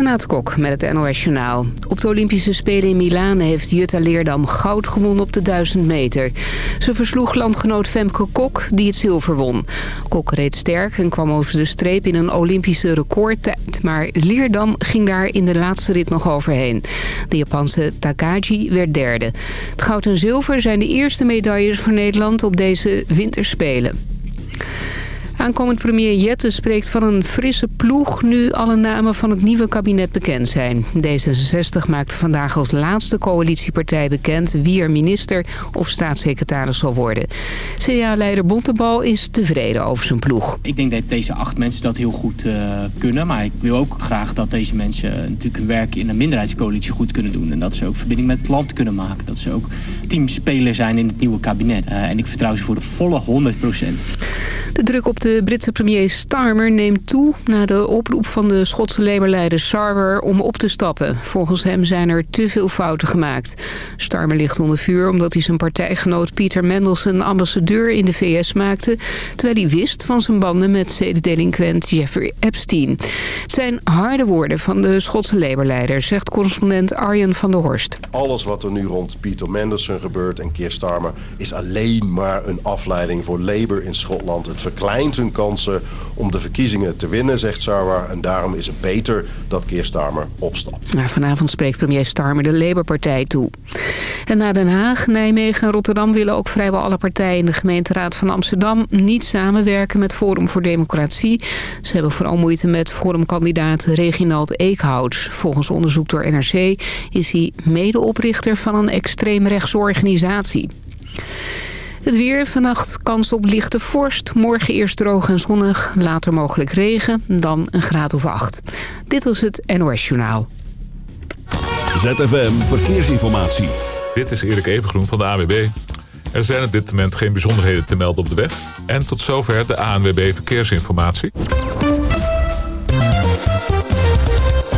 Renate Kok met het NOS Journaal. Op de Olympische Spelen in Milaan heeft Jutta Leerdam goud gewonnen op de 1000 meter. Ze versloeg landgenoot Femke Kok, die het zilver won. Kok reed sterk en kwam over de streep in een Olympische recordtijd. Maar Leerdam ging daar in de laatste rit nog overheen. De Japanse Takagi werd derde. Het goud en zilver zijn de eerste medailles voor Nederland op deze winterspelen. Aankomend premier Jette spreekt van een frisse ploeg... nu alle namen van het nieuwe kabinet bekend zijn. D66 maakte vandaag als laatste coalitiepartij bekend... wie er minister of staatssecretaris zal worden. CDA-leider Bontebal is tevreden over zijn ploeg. Ik denk dat deze acht mensen dat heel goed uh, kunnen. Maar ik wil ook graag dat deze mensen natuurlijk hun werk in een minderheidscoalitie goed kunnen doen. En dat ze ook verbinding met het land kunnen maken. Dat ze ook teamspeler zijn in het nieuwe kabinet. Uh, en ik vertrouw ze voor de volle 100 procent. De druk op de Britse premier Starmer neemt toe... na de oproep van de Schotse Labour-leider Sarwer om op te stappen. Volgens hem zijn er te veel fouten gemaakt. Starmer ligt onder vuur omdat hij zijn partijgenoot Peter Mendelssohn... ambassadeur in de VS maakte... terwijl hij wist van zijn banden met zedendelinquent Jeffrey Epstein. Het zijn harde woorden van de Schotse Labour-leider... zegt correspondent Arjen van der Horst. Alles wat er nu rond Peter Mendelssohn gebeurt en Keir Starmer... is alleen maar een afleiding voor Labour in Schotland... Het verkleint kansen om de verkiezingen te winnen, zegt Sarwar. En daarom is het beter dat Keir Starmer opstapt. Vanavond spreekt premier Starmer de Labour-partij toe. En na Den Haag, Nijmegen en Rotterdam willen ook vrijwel alle partijen in de gemeenteraad van Amsterdam niet samenwerken met Forum voor Democratie. Ze hebben vooral moeite met forumkandidaat Reginald Eekhout. Volgens onderzoek door NRC is hij medeoprichter van een extreemrechtse organisatie. Het weer, vannacht kans op lichte vorst. Morgen eerst droog en zonnig, later mogelijk regen, dan een graad of acht. Dit was het NOS Journaal. ZFM Verkeersinformatie. Dit is Erik Evengroen van de AWB. Er zijn op dit moment geen bijzonderheden te melden op de weg. En tot zover de ANWB Verkeersinformatie.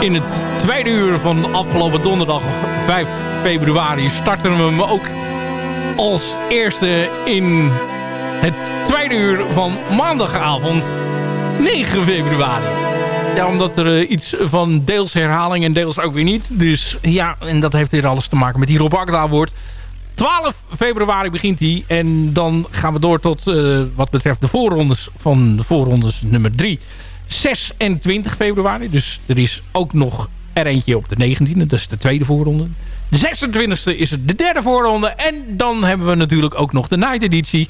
In het tweede uur van afgelopen donderdag 5 februari starten we hem ook als eerste in het tweede uur van maandagavond 9 februari. Ja, omdat er uh, iets van deels herhaling en deels ook weer niet. Dus ja, en dat heeft weer alles te maken met die Rob Akda wordt. 12 februari begint hij. En dan gaan we door tot uh, wat betreft de voorrondes van de voorrondes nummer 3. 26 februari. Dus er is ook nog er eentje op de 19e. Dat is de tweede voorronde. De 26e is de derde voorronde. En dan hebben we natuurlijk ook nog de night editie.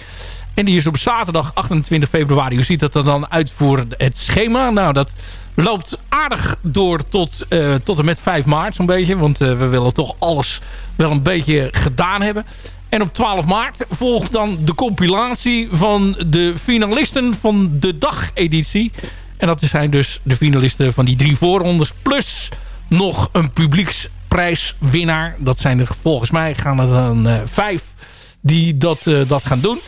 En die is op zaterdag 28 februari. Hoe ziet dat er dan uit voor het schema? Nou, dat loopt aardig door tot, uh, tot en met 5 maart zo'n beetje. Want uh, we willen toch alles wel een beetje gedaan hebben. En op 12 maart volgt dan de compilatie van de finalisten van de dageditie. En dat zijn dus de finalisten van die drie voorrondes. Plus nog een publieksprijswinnaar. Dat zijn er volgens mij gaan er dan uh, vijf die dat, uh, dat gaan doen.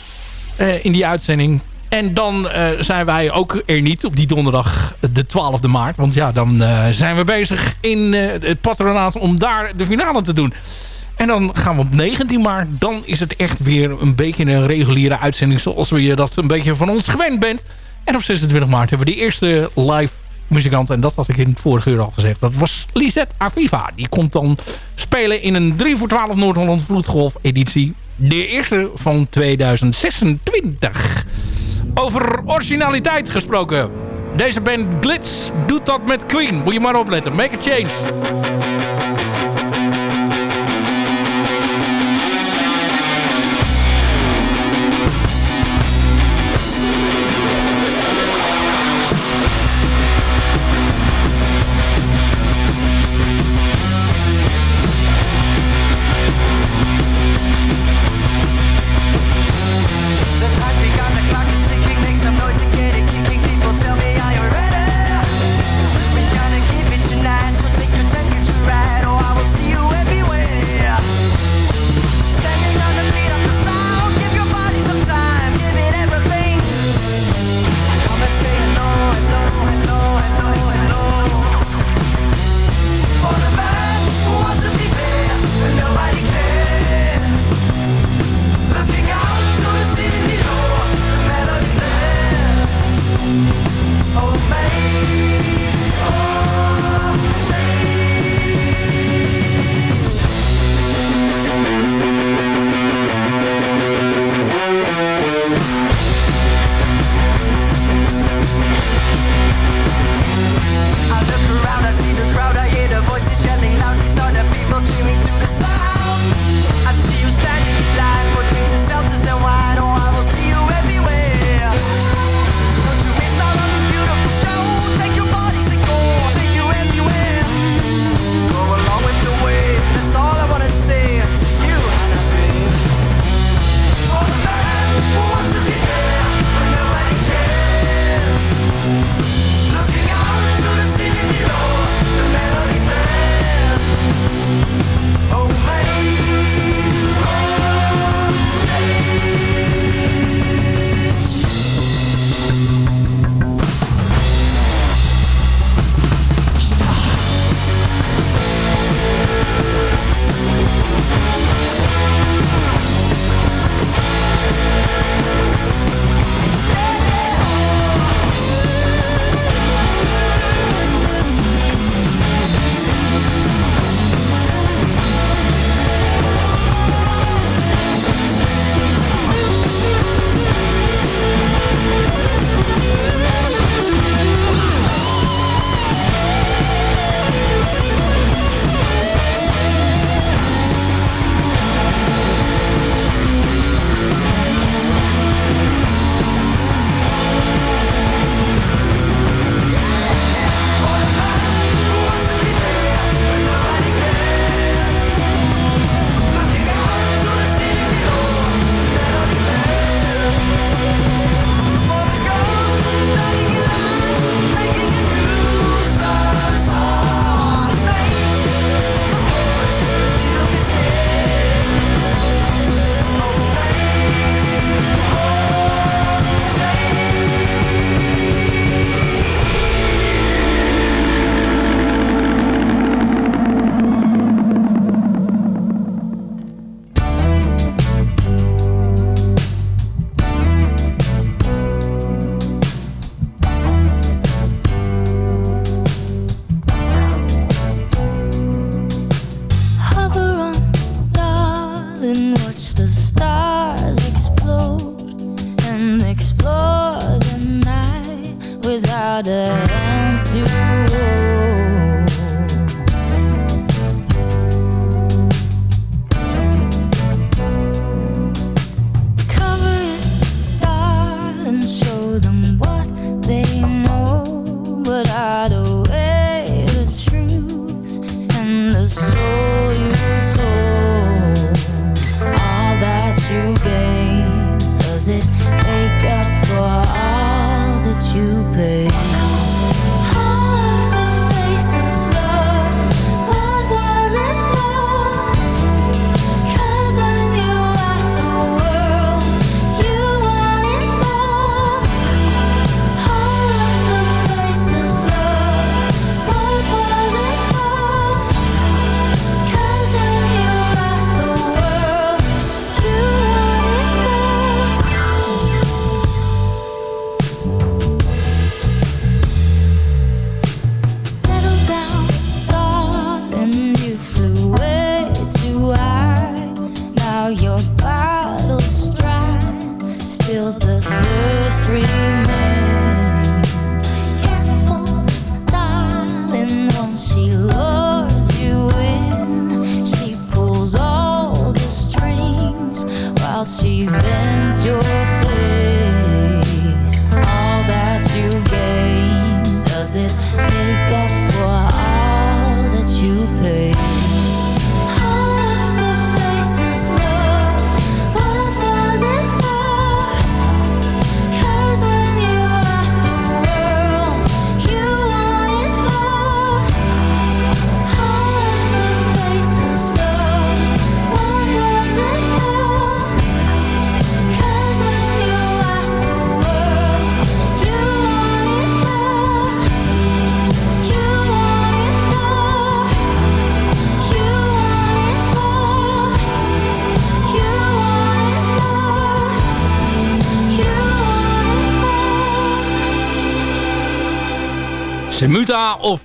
Uh, in die uitzending. En dan zijn wij ook er niet op die donderdag de 12e maart. Want ja, dan zijn we bezig in het patronaat om daar de finale te doen. En dan gaan we op 19 maart. Dan is het echt weer een beetje een reguliere uitzending. Zoals je dat een beetje van ons gewend bent. En op 26 maart hebben we de eerste live muzikant. En dat had ik in het vorige uur al gezegd. Dat was Lisette Aviva. Die komt dan spelen in een 3 voor 12 Noord-Holland Vloedgolf editie. De eerste van 2026. Over originaliteit gesproken. Deze band Glitz doet dat met Queen. Moet je maar opletten. Make a change.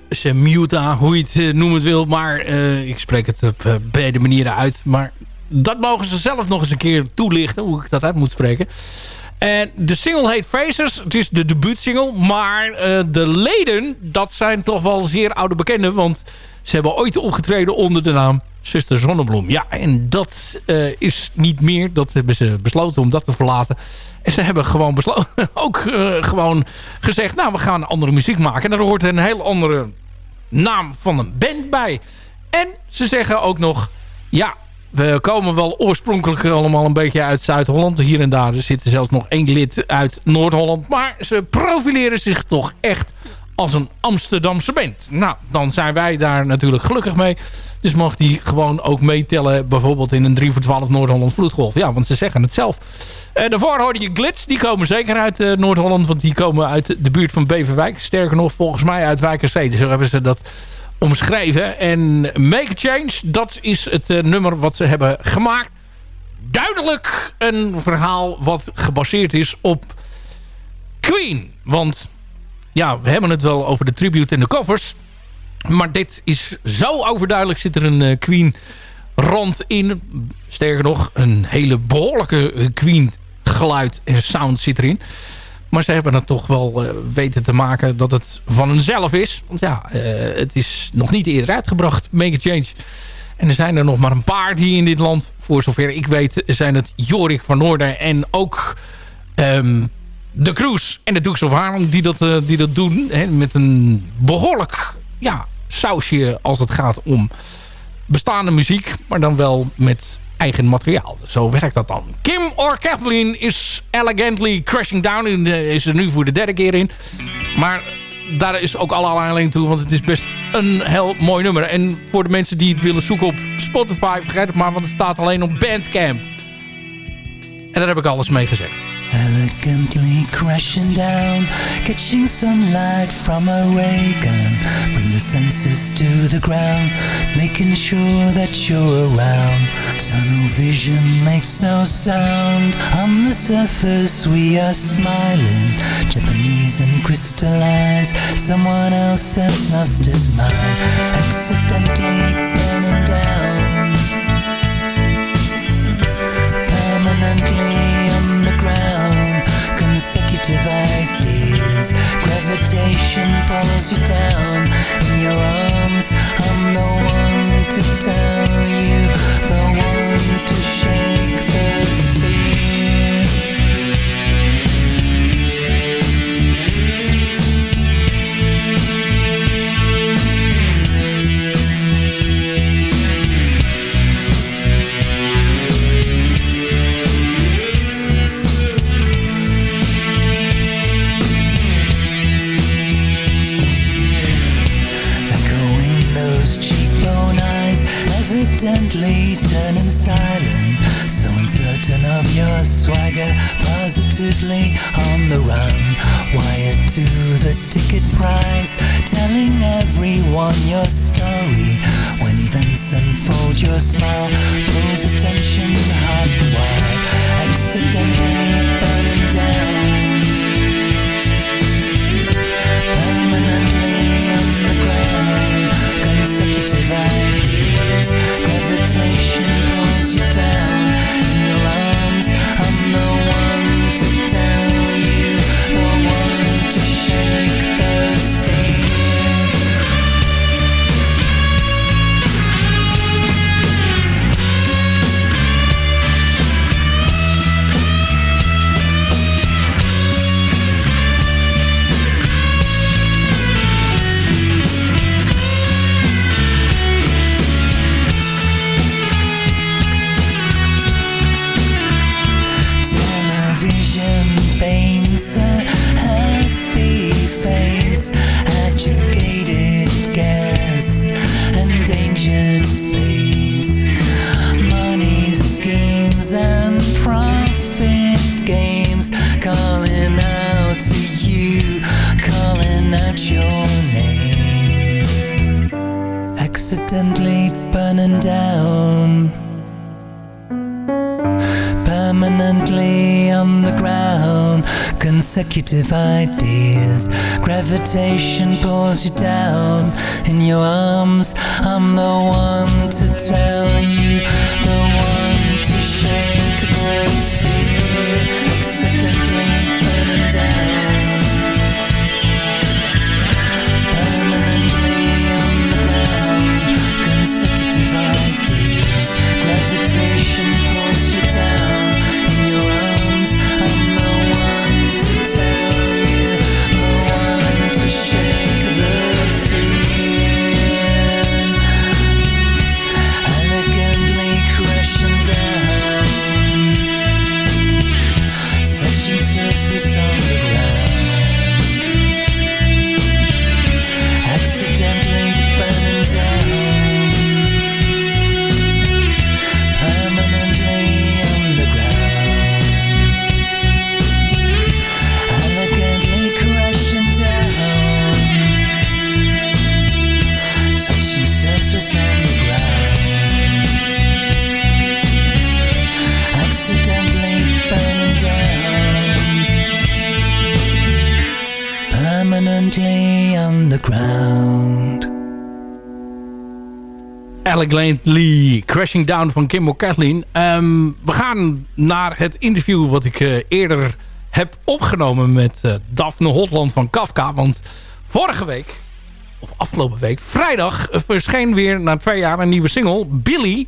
Semuta hoe je het uh, noemen wil. Maar uh, ik spreek het op uh, beide manieren uit. Maar dat mogen ze zelf nog eens een keer toelichten, hoe ik dat uit moet spreken. En de single heet Faces. Het is de debuutsingle. Maar de leden, dat zijn toch wel zeer oude bekenden. Want ze hebben ooit opgetreden onder de naam Zuster Zonnebloem. Ja, en dat is niet meer. Dat hebben ze besloten om dat te verlaten. En ze hebben gewoon besloten, ook uh, gewoon gezegd... nou, we gaan andere muziek maken. En daar hoort een heel andere naam van een band bij. En ze zeggen ook nog... ja, we komen wel oorspronkelijk allemaal een beetje uit Zuid-Holland. Hier en daar zitten zelfs nog één lid uit Noord-Holland. Maar ze profileren zich toch echt als een Amsterdamse band. Nou, dan zijn wij daar natuurlijk gelukkig mee. Dus mag die gewoon ook meetellen... bijvoorbeeld in een 3 voor 12 Noord-Holland vloedgolf. Ja, want ze zeggen het zelf. Uh, daarvoor hoorde je Glitz. Die komen zeker uit uh, Noord-Holland. Want die komen uit de buurt van Beverwijk. Sterker nog, volgens mij uit Wijkerzee. Dus zo hebben ze dat omschreven. En Make a Change, dat is het uh, nummer wat ze hebben gemaakt. Duidelijk een verhaal wat gebaseerd is op Queen. Want ja, we hebben het wel over de tribute en de covers. Maar dit is zo overduidelijk. Zit er een uh, Queen rond in. Sterker nog, een hele behoorlijke eh, Queen geluid en sound zit erin. Maar ze hebben het toch wel uh, weten te maken dat het van hunzelf is. Want ja, het is nog niet eerder uitgebracht, Make a Change. En er zijn er nog maar een paar die in dit land, voor zover ik weet, zijn het Jorik van Noorden en ook um, de Cruise en de Dukes of Haarlem die dat, uh, die dat doen. Hè, met een behoorlijk ja, sausje als het gaat om bestaande muziek. Maar dan wel met eigen materiaal. Zo werkt dat dan. Kim or Kathleen is elegantly crashing down. En is er nu voor de derde keer in. Maar daar is ook alle aanleiding toe. Want het is best een heel mooi nummer. En voor de mensen die het willen zoeken op Spotify. Vergeet het maar, want het staat alleen op Bandcamp. En daar heb ik alles mee gezegd. Elegantly crashing down, catching sunlight from a ray gun. Bring the senses to the ground, making sure that you're around. Tunnel vision makes no sound. On the surface, we are smiling. Japanese and crystallized. Someone else has lost his mind, accidentally down. Permanently consecutive ideas, gravitation pulls you down in your arms. I'm the one to tell you, the one to shake the fear. Evidently turning silent. So uncertain of your swagger, positively on the run. Wired to the ticket price, telling everyone your story. When events unfold, your smile pulls attention hardwired, accidentally burning down. Permanently on the ground Consecutive ideas Gravitation pulls you down Consecutive ideas, gravitation pulls you down. In your arms, I'm the one to tell you, permanently underground. Elegantly Crashing Down van Kimbo Kathleen. Ehm, we gaan naar het interview wat ik eh, eerder heb opgenomen met eh, Daphne Hotland van Kafka. Want vorige week, of afgelopen week, vrijdag eh, verscheen weer na twee jaar een nieuwe single, Billy.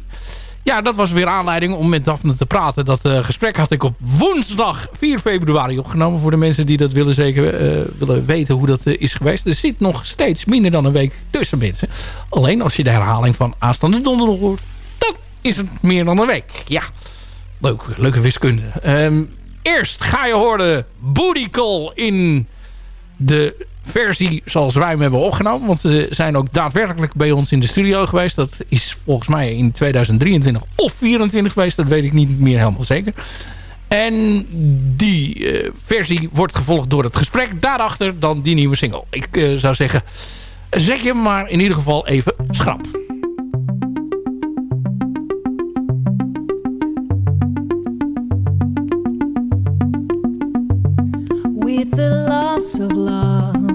Ja, dat was weer aanleiding om met Daphne te praten. Dat eh, gesprek had ik op woensdag 4 februari opgenomen. Voor de mensen die dat willen, zeker, eh, willen weten hoe dat eh, is geweest. Er zit nog steeds minder dan een week tussen mensen. Alleen als je de herhaling van aanstaande donderdag hoort... dan is het meer dan een week. Ja, leuk, leuke wiskunde. Ehm, eerst ga je horen Booty Call in de versie zoals wij hem hebben opgenomen. Want ze zijn ook daadwerkelijk bij ons in de studio geweest. Dat is volgens mij in 2023 of 2024 geweest. Dat weet ik niet meer helemaal zeker. En die eh, versie wordt gevolgd door het gesprek. Daarachter dan die nieuwe single. Ik eh, zou zeggen, zet je maar in ieder geval even schrap. Of love,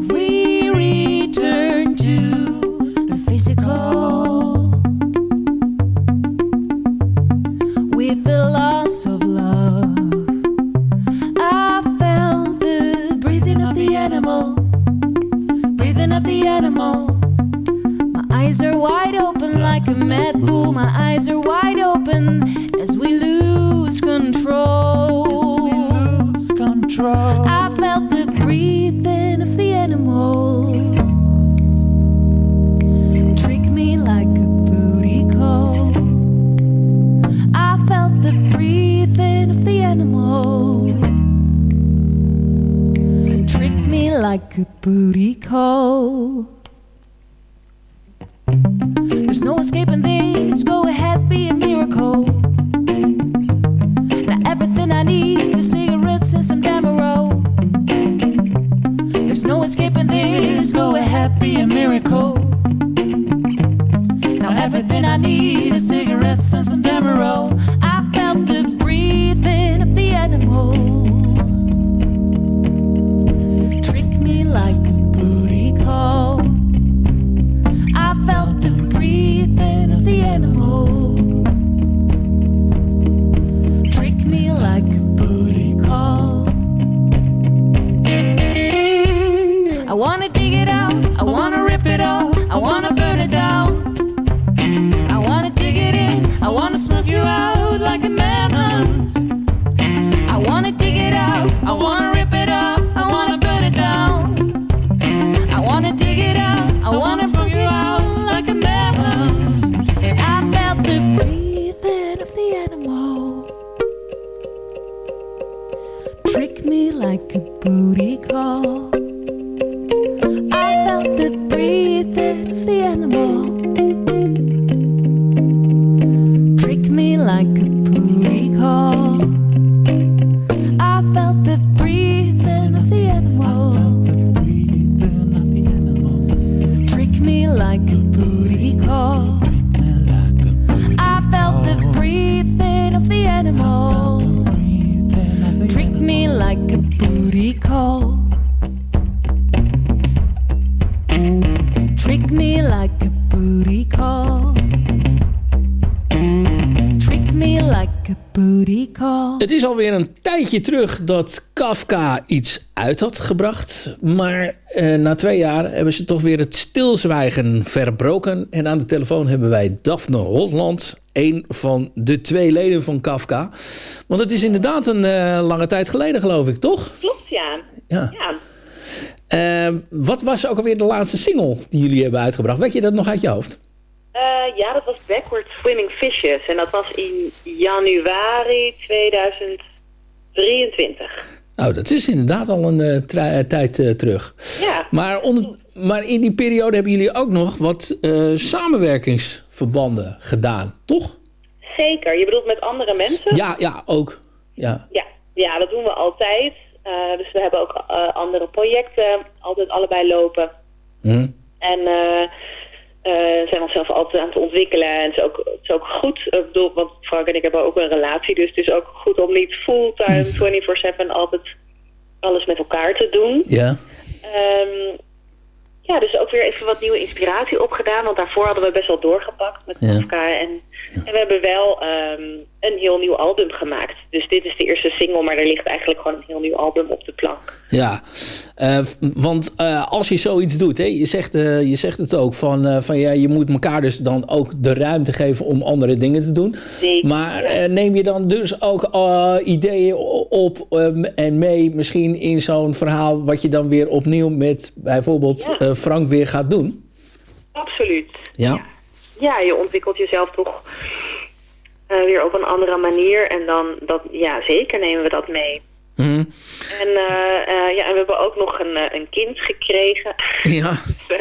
I felt the breathing of the animal, booty call. There's no escaping this. Go ahead, be a miracle. Now everything I need is cigarettes and some Demerol. There's no escaping this. Go ahead, be a miracle. Now everything I need is cigarettes and some Demerol. Alweer een tijdje terug dat Kafka iets uit had gebracht. Maar eh, na twee jaar hebben ze toch weer het stilzwijgen verbroken. En aan de telefoon hebben wij Daphne Holland. Een van de twee leden van Kafka. Want het is inderdaad een eh, lange tijd geleden geloof ik, toch? Klopt, ja. Ja. ja. Eh, wat was ook alweer de laatste single die jullie hebben uitgebracht? Weet je dat nog uit je hoofd? Eh, ja, dat was Backward Swimming Fishes. En dat was in januari 2023. Nou, dat is inderdaad al een eh, tra- tijd eh, terug. Ja. Maar, onder, maar in die periode hebben jullie ook nog wat eh, samenwerkingsverbanden gedaan, toch? Zeker. Je bedoelt met andere mensen? Ja, ja, ook. Ja. Ja, ja dat doen we altijd. Eh, dus we hebben ook eh, andere projecten altijd allebei lopen. Hm. En eh eh, zijn onszelf altijd aan het ontwikkelen. En het is ook, het is ook goed, ik bedoel, want Frank en ik hebben ook een relatie. Dus het is ook goed om niet fulltime 24-7 altijd alles met elkaar te doen. Ja. Ehm, ja, dus ook weer even wat nieuwe inspiratie opgedaan. Want daarvoor hadden we best wel doorgepakt met Ja. Kafka. En, en we hebben wel ehm, een heel nieuw album gemaakt. Dus dit is de eerste single, maar er ligt eigenlijk gewoon een heel nieuw album op de plank. Ja, Eh, want eh, als je zoiets doet, hè, je, zegt, eh, je zegt het ook, van, van ja, je moet elkaar dus dan ook de ruimte geven om andere dingen te doen. Zeker, Maar neem je dan dus ook ideeën op ehm, en mee misschien in zo'n verhaal wat je dan weer opnieuw met bijvoorbeeld Ja. Frank weer gaat doen? Absoluut. Ja. Ja, je ontwikkelt jezelf toch weer op een andere manier. En dan, dat, ja, zeker nemen we dat mee. Mhm. En, eh, eh, ja, en we hebben ook nog een, eh, een kind gekregen. Ja. Dus,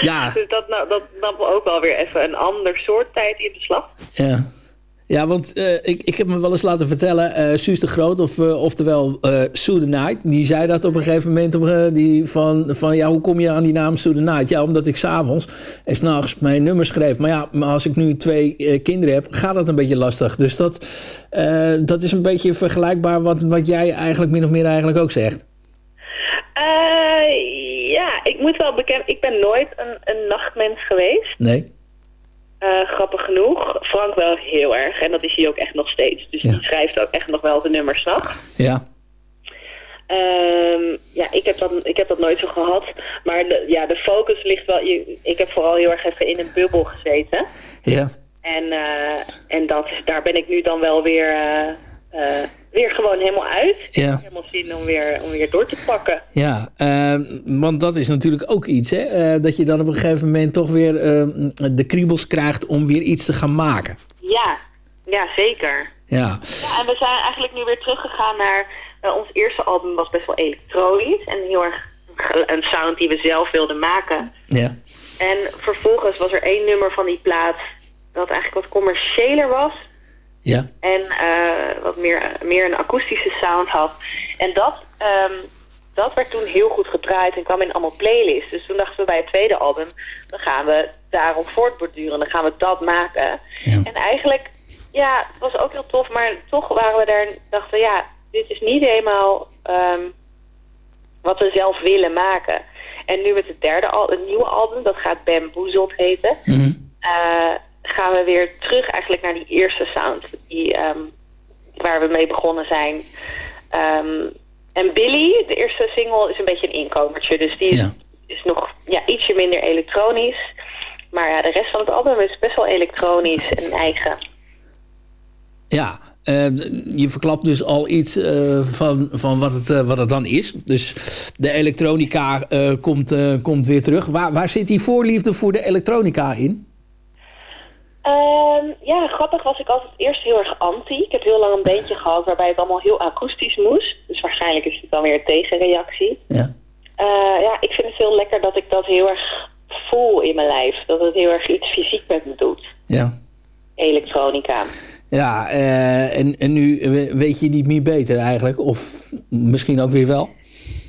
Ja. dus dat, nou, dat nam ook wel weer even een ander soort tijd in beslag. Ja. Ja, want eh, ik, ik heb me wel eens laten vertellen, eh Suus de Groot, of, eh, oftewel eh Sue the Night, die zei dat op een gegeven moment, op, die van, van ja, hoe kom je aan die naam Sue the Night? Ja, omdat ik s'avonds en s'nachts mijn nummer schreef. Maar ja, maar als ik nu twee kinderen heb, gaat dat een beetje lastig. Dus dat, dat is een beetje vergelijkbaar wat, wat jij eigenlijk min of meer eigenlijk ook zegt. Ja, ik moet wel bekend, ik ben nooit een, een nachtmens geweest. Nee? Eh, grappig genoeg. Frank wel heel erg. En dat is hij ook echt nog steeds. Dus Ja. die schrijft ook echt nog wel de nummers nacht. Ja. Ehm, ja, ik heb, dat, ik heb dat nooit zo gehad. Maar de, ja, de focus ligt wel... je- Ik heb vooral heel erg even in een bubbel gezeten. Ja. En, eh, en dat, daar ben ik nu dan wel weer, eh, weer gewoon helemaal uit. Ja. Helemaal zin om weer, om weer door te pakken. Ja, eh, want dat is natuurlijk ook iets, hè? eh, dat je dan op een gegeven moment toch weer eh, de kriebels krijgt om weer iets te gaan maken. Ja, ja zeker. Ja, Ja, en we zijn eigenlijk nu weer teruggegaan naar... eh, ons eerste album was best wel elektronisch. En heel erg een sound die we zelf wilden maken. ja, En vervolgens was er één nummer van die plaat... dat eigenlijk wat commerciëler was. Ja, En eh, wat meer, meer een akoestische sound had. En dat, ehm, dat werd toen heel goed gedraaid en kwam in allemaal playlists. Dus toen dachten we bij het tweede album, dan gaan we daarop voortborduren. Dan gaan we dat maken. En eigenlijk, ja, het was ook heel tof. Maar toch waren we daar, dachten ja, dit is niet helemaal ehm, wat we zelf willen maken. En nu met het derde al, het nieuwe album, dat gaat Bamboozled heten. eh, gaan we weer terug eigenlijk naar die eerste sound. Die, ehm, waar we mee begonnen zijn. Ehm, en Billy, de eerste single, is een beetje een inkomertje. Dus die is, is nog ja, ietsje minder elektronisch. Maar ja, de rest van het album is best wel elektronisch en eigen. ja. Eh, je verklapt dus al iets eh, van, van wat, het, eh, wat het dan is. Dus de elektronica komt, eh, komt weer terug. Waar, waar zit die voorliefde voor de elektronica in? Ehm, ja, grappig was ik altijd eerst heel erg anti. Ik heb heel lang een bandje gehad waarbij het allemaal heel akoestisch moest. Dus waarschijnlijk is het dan weer een tegenreactie. Ja. Eh, ja, ik vind het heel lekker dat ik dat heel erg voel in mijn lijf. Dat het heel erg iets fysiek met me doet. Ja. Elektronica. Ja, eh, en, en nu weet je niet meer beter eigenlijk. Of misschien ook weer wel.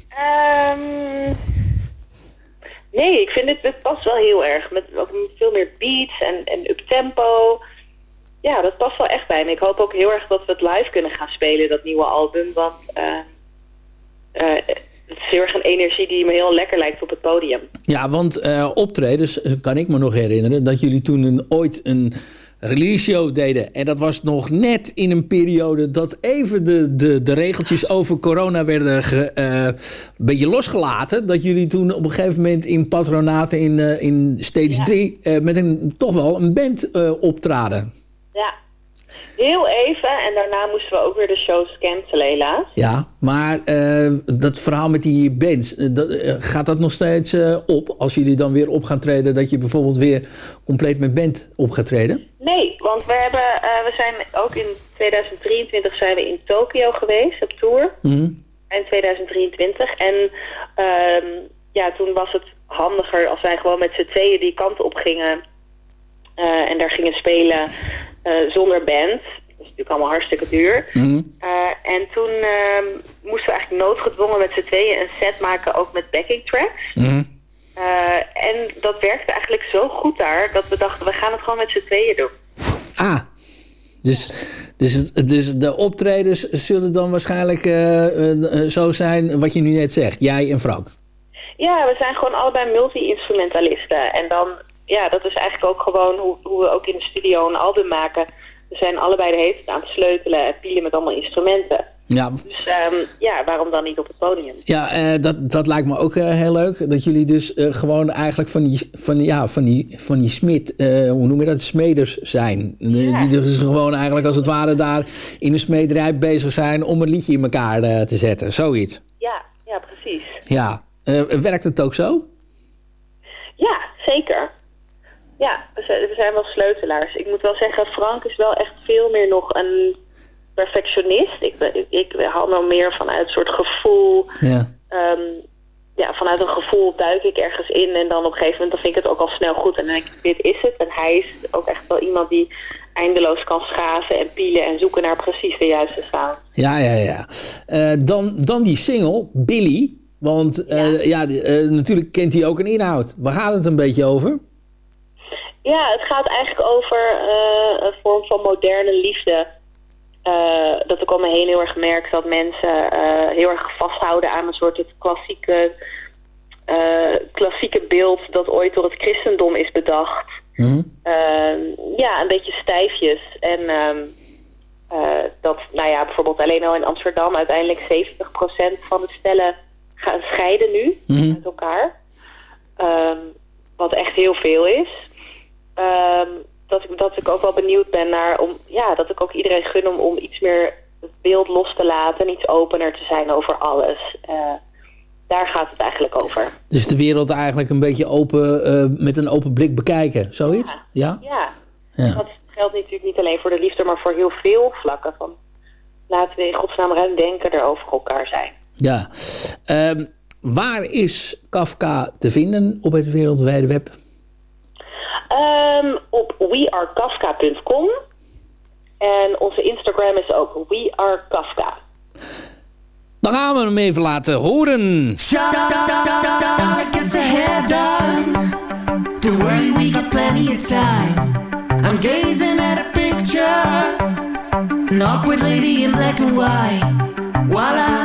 Ehm, nee, ik vind het, het past wel heel erg. Met ook veel meer beats en, en up-tempo. Ja, dat past wel echt bij me. Ik hoop ook heel erg dat we het live kunnen gaan spelen, dat nieuwe album. Want eh, eh, het is heel erg een energie die me heel lekker lijkt op het podium. Ja, want eh, optredens, kan ik me nog herinneren... dat jullie toen een, ooit een release show deden. En dat was nog net in een periode dat even de, de, de regeltjes over corona werden ge, eh, een beetje losgelaten. Dat jullie toen op een gegeven moment in patronaten in, eh, in stage 3... eh, met een, toch wel een band optraden. Ja, heel even. En daarna moesten we ook weer de shows cancelen, helaas. Ja, maar eh, dat verhaal met die bands, eh, dat, eh, gaat dat nog steeds op? Als jullie dan weer op gaan treden, dat je bijvoorbeeld weer compleet met band op gaat treden? Nee, want we, hebben, we zijn ook in 2023 zijn we in Tokio geweest op tour. Eind 2023. En ehm, ja, toen was het handiger als wij gewoon met z'n tweeën die kant op gingen. en daar gingen spelen eh, zonder band. Dat is natuurlijk allemaal hartstikke duur. Mhm. Eh, en toen ehm, moesten we eigenlijk noodgedwongen met z'n tweeën een set maken, ook met backing tracks. Mhm. Eh, en dat werkte eigenlijk zo goed daar, dat we dachten, we gaan het gewoon met z'n tweeën doen. Ah, dus, dus, dus de optredens zullen dan waarschijnlijk zo zijn wat je nu net zegt, jij en Frank. Ja, we zijn gewoon allebei multi-instrumentalisten. En dan, ja, dat is eigenlijk ook gewoon hoe, hoe we ook in de studio een album maken. We zijn allebei de hele tijd aan het sleutelen en pielen met allemaal instrumenten. Ja, Dus ehm, ja, waarom dan niet op het podium? ja eh, dat, dat lijkt me ook eh, heel leuk. Dat jullie dus eh, gewoon eigenlijk van die, van, ja, van die, van die smid, hoe noem je dat, smeders zijn. Die dus gewoon eigenlijk als het ware daar in de smederij bezig zijn om een liedje in elkaar te zetten. Zoiets. Ja, ja, precies. Ja. Werkt het ook zo? Ja, zeker. Ja, we zijn, we zijn wel sleutelaars. Ik moet wel zeggen, Frank is wel echt veel meer nog een perfectionist. Ik, ben- ik, ik handel meer vanuit een soort gevoel. Ja. Ehm, ja, vanuit een gevoel duik ik ergens in en dan op een gegeven moment dan vind ik het ook al snel goed. En dan denk ik, dit is het. En hij is ook echt wel iemand die eindeloos kan schaven en pielen en zoeken naar precies de juiste sound. Ja, ja, ja. Eh, dan, dan die single, Billy. Want eh, ja, eh, natuurlijk kent hij ook een inhoud. Waar gaat het een beetje over? Ja, het gaat eigenlijk over eh, een vorm van moderne liefde. Eh, dat ik om me heen heel erg merk dat mensen eh, heel erg vasthouden aan een soort het klassieke, klassieke beeld dat ooit door het christendom is bedacht. Ehm, ja, een beetje stijfjes. En ehm, eh, dat, nou ja, bijvoorbeeld alleen al in Amsterdam uiteindelijk 70% van de stellen gaan scheiden nu Mhm. met elkaar. Ehm, wat echt heel veel is. Ehm, dat, ik, dat ik ook wel benieuwd ben naar om, ja, dat ik ook iedereen gun om, om iets meer het beeld los te laten en iets opener te zijn over alles. Eh, daar gaat het eigenlijk over. Dus de wereld eigenlijk een beetje open, eh, met een open blik bekijken. Zoiets? Ja? Ja. Ja. Dat geldt natuurlijk niet alleen voor de liefde, maar voor heel veel vlakken. Van, laten we in godsnaam ruim denken er over elkaar zijn. Ja. Ehm, waar is Kafka te vinden op het wereldwijde web? Ehm, op wearekafka.com. En onze Instagram is ook wearekafka. Dan gaan we hem even laten horen. Don't worry, we got plenty of time. I'm gazing at a picture, an awkward lady in black and white. Voila, I'm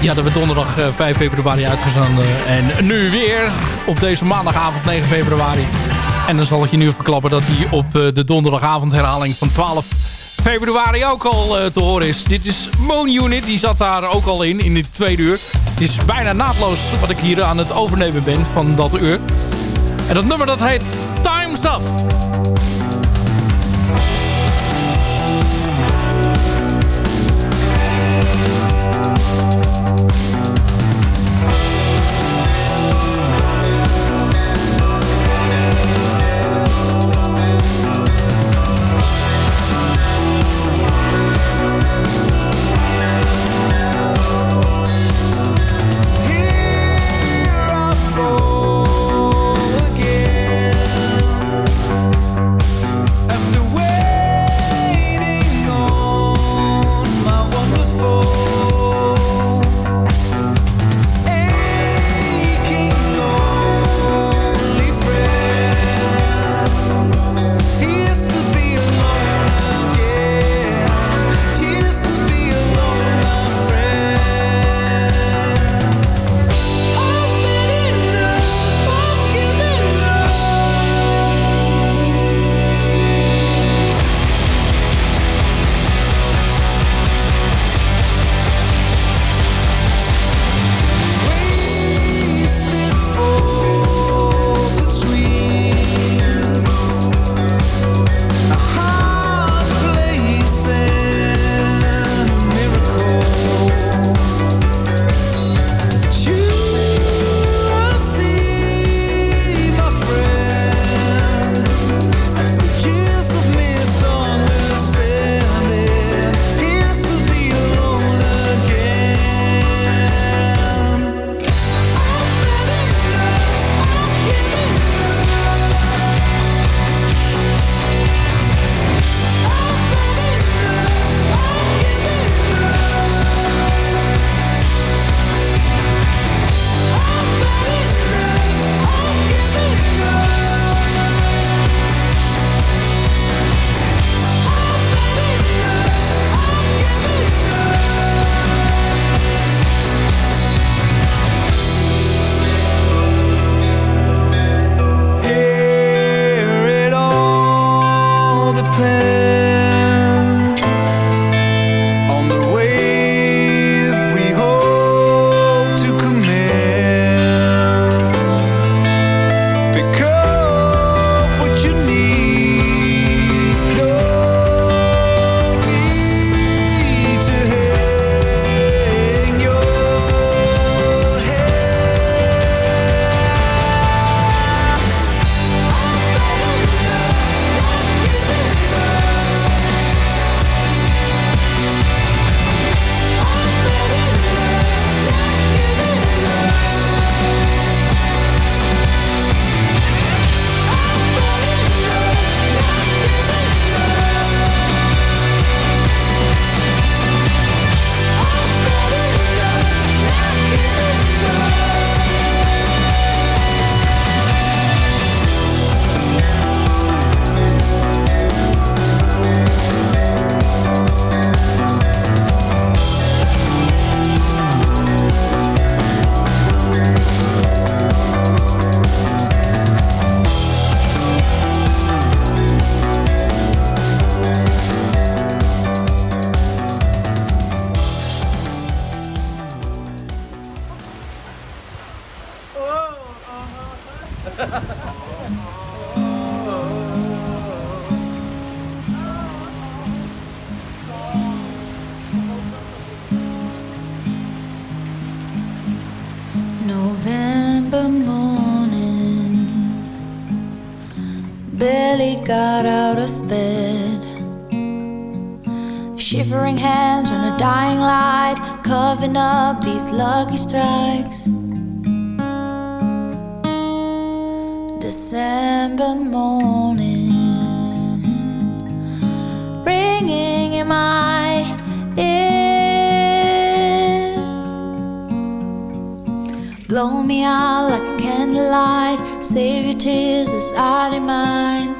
Die hadden we donderdag eh, 5 februari uitgezonden. En nu weer op deze maandagavond 9 februari. En dan zal ik je nu verklappen dat die op eh, de donderdagavond herhaling van 12 februari ook al eh, te horen is. Dit is Moon Unit, die zat daar ook al in, in dit tweede uur. Het is bijna naadloos wat ik hier aan het overnemen ben van dat uur. En dat nummer dat heet got out of bed. Shivering hands on a dying light, covering up these lucky strikes. December morning, ringing in my ears. Blow me out like a candlelight, save your tears as I do mine.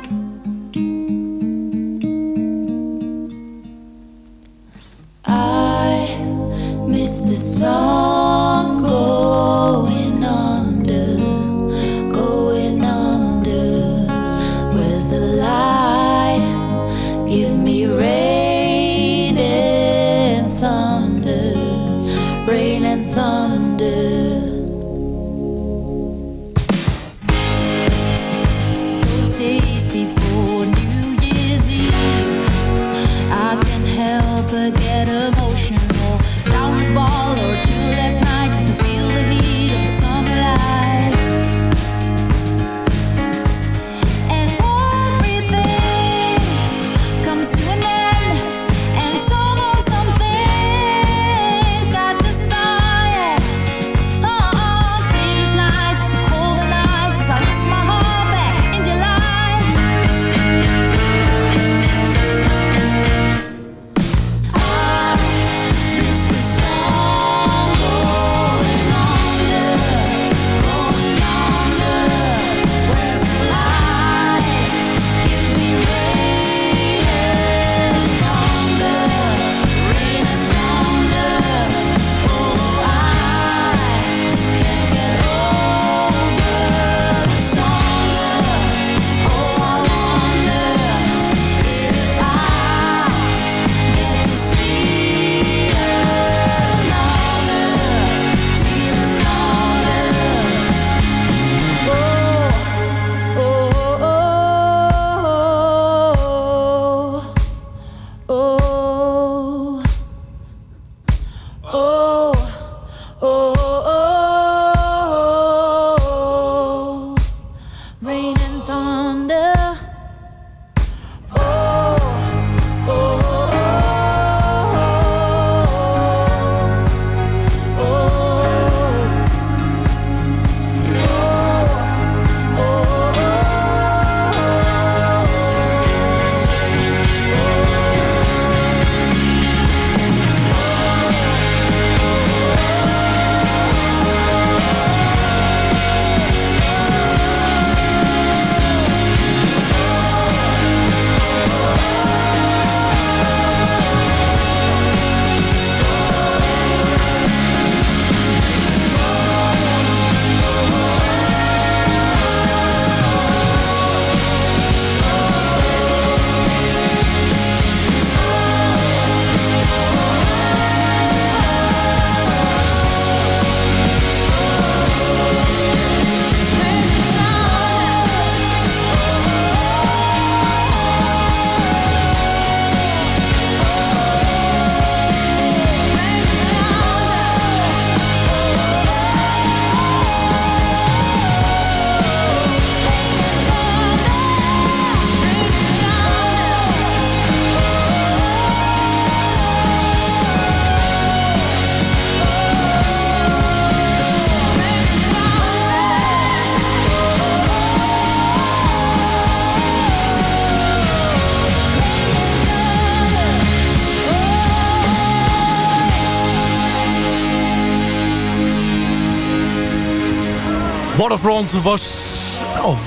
Waterfront was,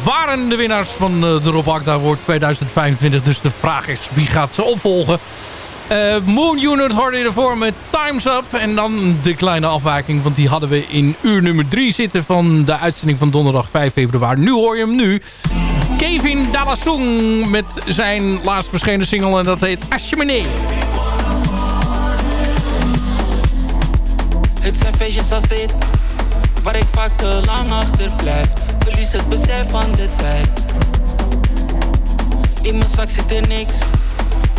waren de winnaars van eh, de Rob Award 2025. Dus de vraag is, wie gaat ze opvolgen? Eh, Moon Unit hoorde je ervoor met Time's Up. En dan de kleine afwijking, want die hadden we in uur nummer 3 zitten... van de uitzending van donderdag 5 februari. Nu hoor je hem nu. Kevin Dalasung met zijn laatst verschenen single en dat heet feestjes als dit Waar ik vaak te lang achter blijf Verlies het besef van de tijd. In mijn zak zit er niks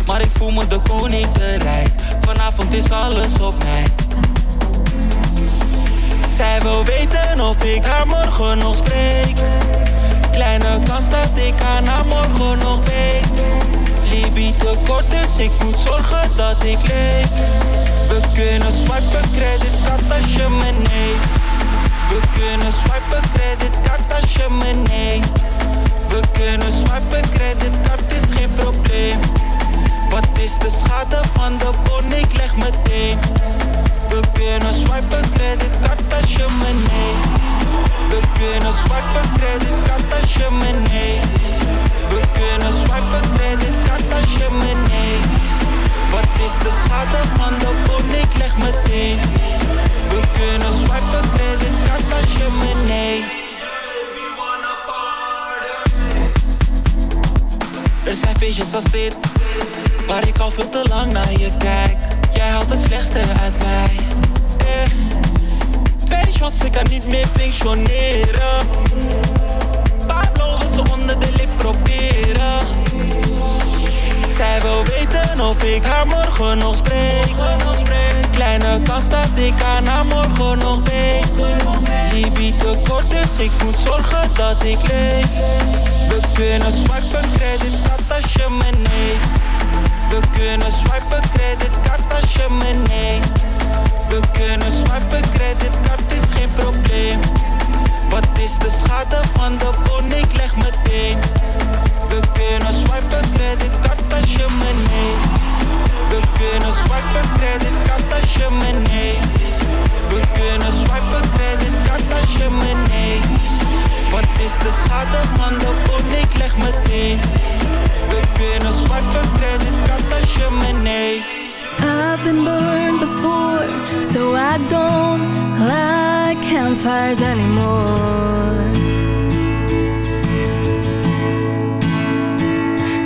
Maar ik voel me de koning rijk. Vanavond is alles op mij. Zij wil weten of ik haar morgen nog spreek. Kleine kans dat ik haar na morgen nog weet. Libido kort dus ik moet zorgen dat ik leef. We kunnen swipen creditcard als je me neemt We kunnen swipen creditcard als je me neemt. We kunnen swipen creditcard is geen probleem. Wat is de schade van de bon? Ik leg meteen We kunnen swipen creditcard als je me neemt. We kunnen swipen creditcard als je me neemt. We kunnen swipen creditcard als je me neemt. Wat is de schade van de bon? Ik leg meteen We kunnen swipen creditcard als je me neemt Er zijn feestjes als dit Waar ik al veel te lang naar je kijk. Jij haalt het slechtste uit mij. Shots, ik kan niet meer functioneren. Wil ze onder de lip proberen Zij wil weten of ik haar morgen nog spreek. Kleine kans dat ik haar na morgen nog weet. Libido kort, dus ik moet zorgen dat ik leef. We kunnen swipen creditcard als je me neemt. We kunnen swipen creditcard als je me neemt. We kunnen swipen creditcard is geen probleem Wat is de schade van de bon, ik leg meteen We kunnen swipen creditcard als je me neemt. We kunnen swipen creditcard als je me neemt. We kunnen swipen creditcard als je me neemt. Wat is de schade van de bon, ik leg meteen We kunnen swipen creditcard als je me neemt I've been burned before, so I don't like campfires anymore.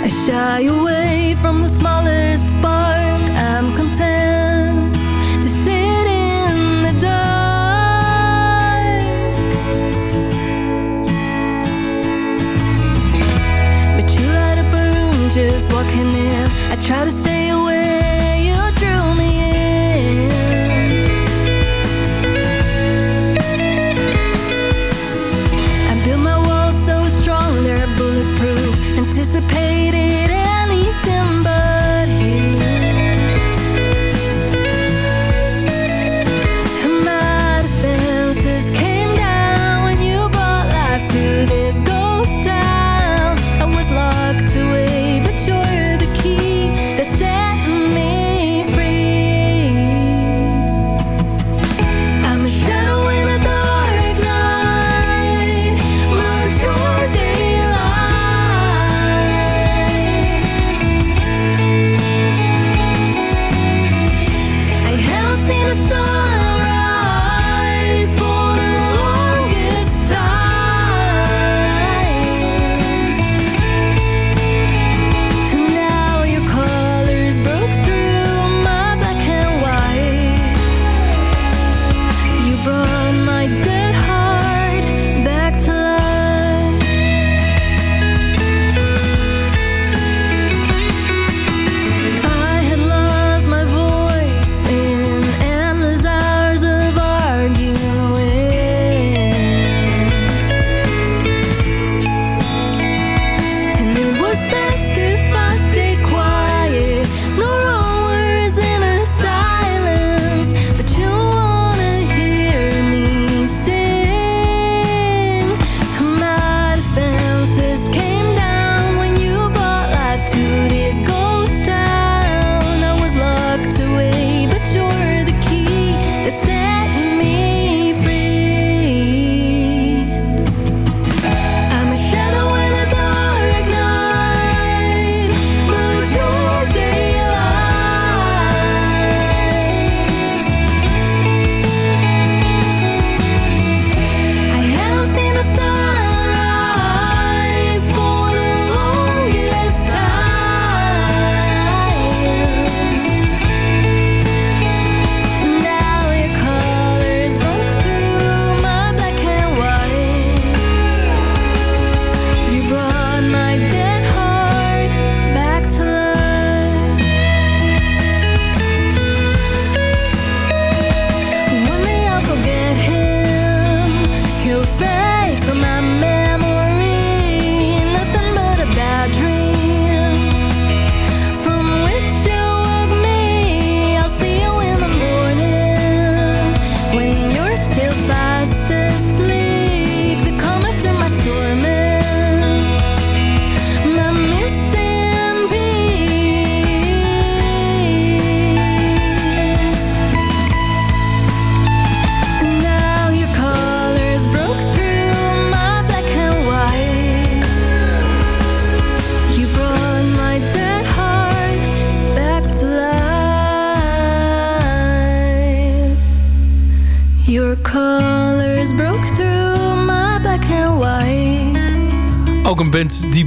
I shy away from the smallest spark. I'm content to sit in the dark. But you had a boom just walking in. I try to stay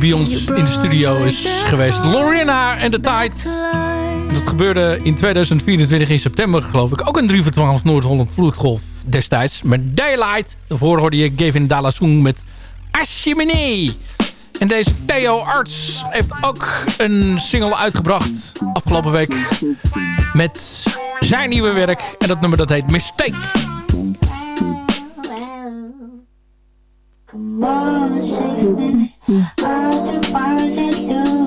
bij ons in de studio is geweest. Lorena en de Tijd. Dat gebeurde in 2024 in september, geloof ik. Ook een 3 voor 12 Noord-Holland vloedgolf destijds. Met Daylight. Daarvoor hoorde je Gavin Dalasung met Ashimini. En deze Theo Arts heeft ook een single uitgebracht afgelopen week. Met zijn nieuwe werk. En dat nummer dat heet Mistake. Come on, shake with it. Otherwise, you lose.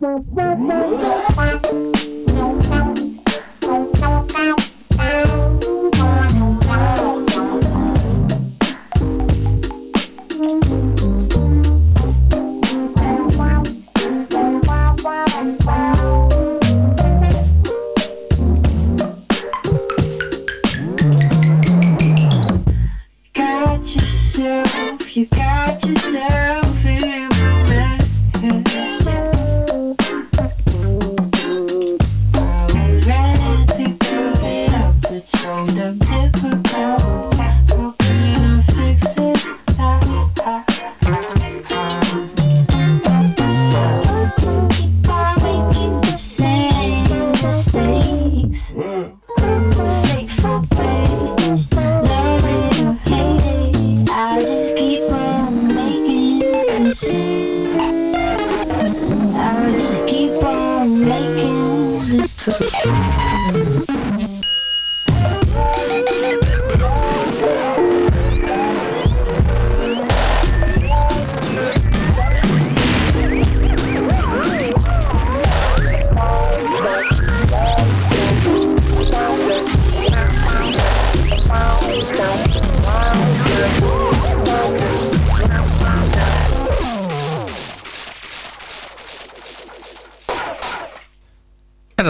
Yeah.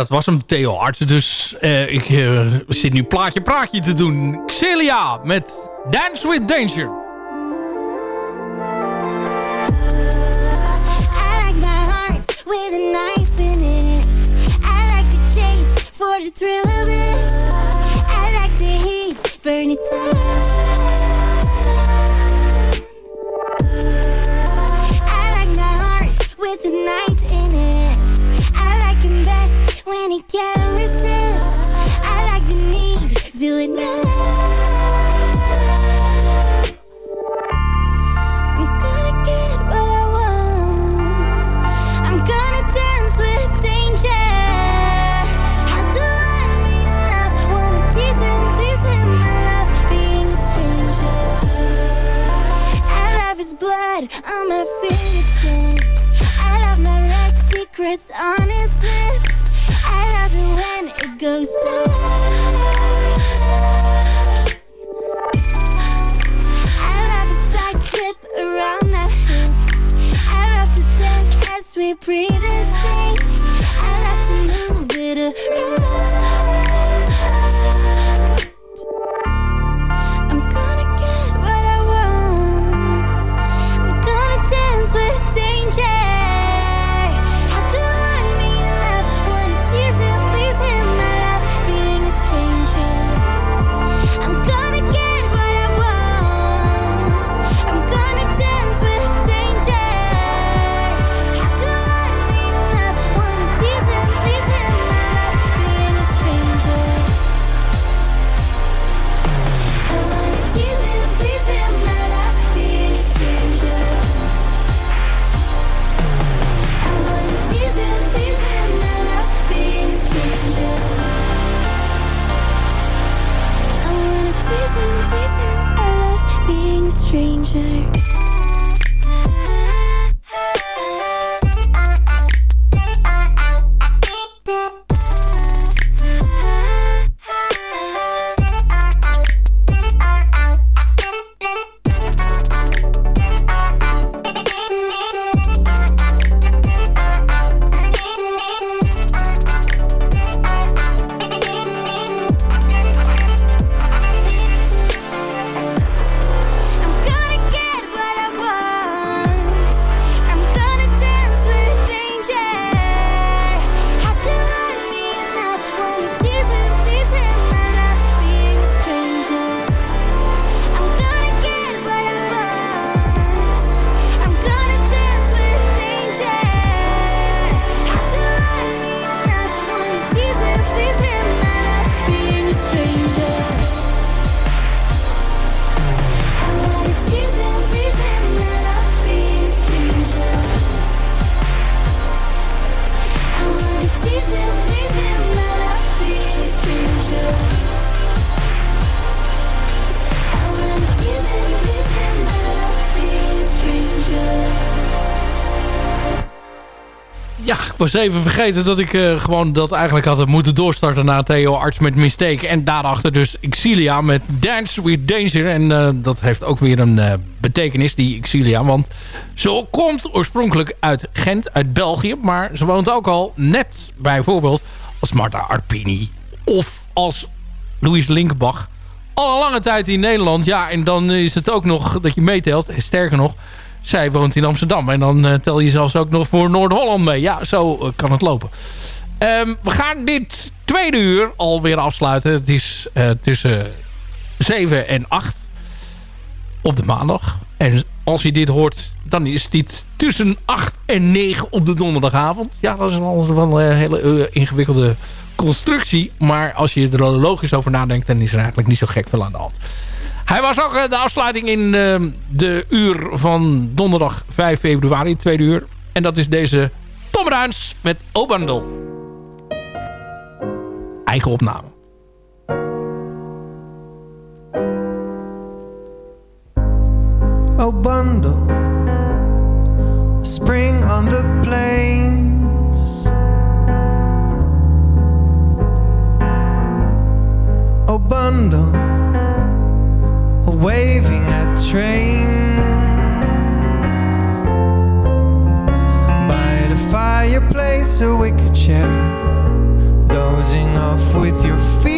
dat was hem, Theo Arts. Dus uh, ik uh, zit nu plaatje praatje te doen. Xelia met Dance with Danger. with a knife in it. I like to chase for the thrill of it. I like the heat, burn it down. I like my heart with a knife. Yeah. Ik was even vergeten dat ik uh, gewoon dat eigenlijk had moeten doorstarten na Theo Arts met Mistake. En daarachter dus Exilia met Dance with Danger. En uh, dat heeft ook weer een uh, betekenis, die Exilia. Want ze komt oorspronkelijk uit Gent, uit België. Maar ze woont ook al net bijvoorbeeld als Marta Arpini of als Louis Linkenbach. Al een lange tijd in Nederland. Ja, en dan is het ook nog dat je meetelt. Sterker nog, zij woont in Amsterdam. En dan uh, tel je zelfs ook nog voor Noord-Holland mee. Ja, zo uh, kan het lopen. Um, we gaan dit tweede uur alweer afsluiten. Het is uh, tussen 7 en 8 op de maandag. En als je dit hoort, dan is dit tussen 8 en 9 op de donderdagavond. Ja, dat is een, wel een hele ingewikkelde constructie. Maar als je er logisch over nadenkt, dan is er eigenlijk niet zo gek veel aan de hand. Hij was ook de afsluiting in uh, de uur van donderdag 5 februari, tweede uur. En dat is deze Tom Ruins met Obandel. Eigen opname. Bundle Spring on the plains bundle waving at trains. By the fireplace a wicker chair dozing off with your feet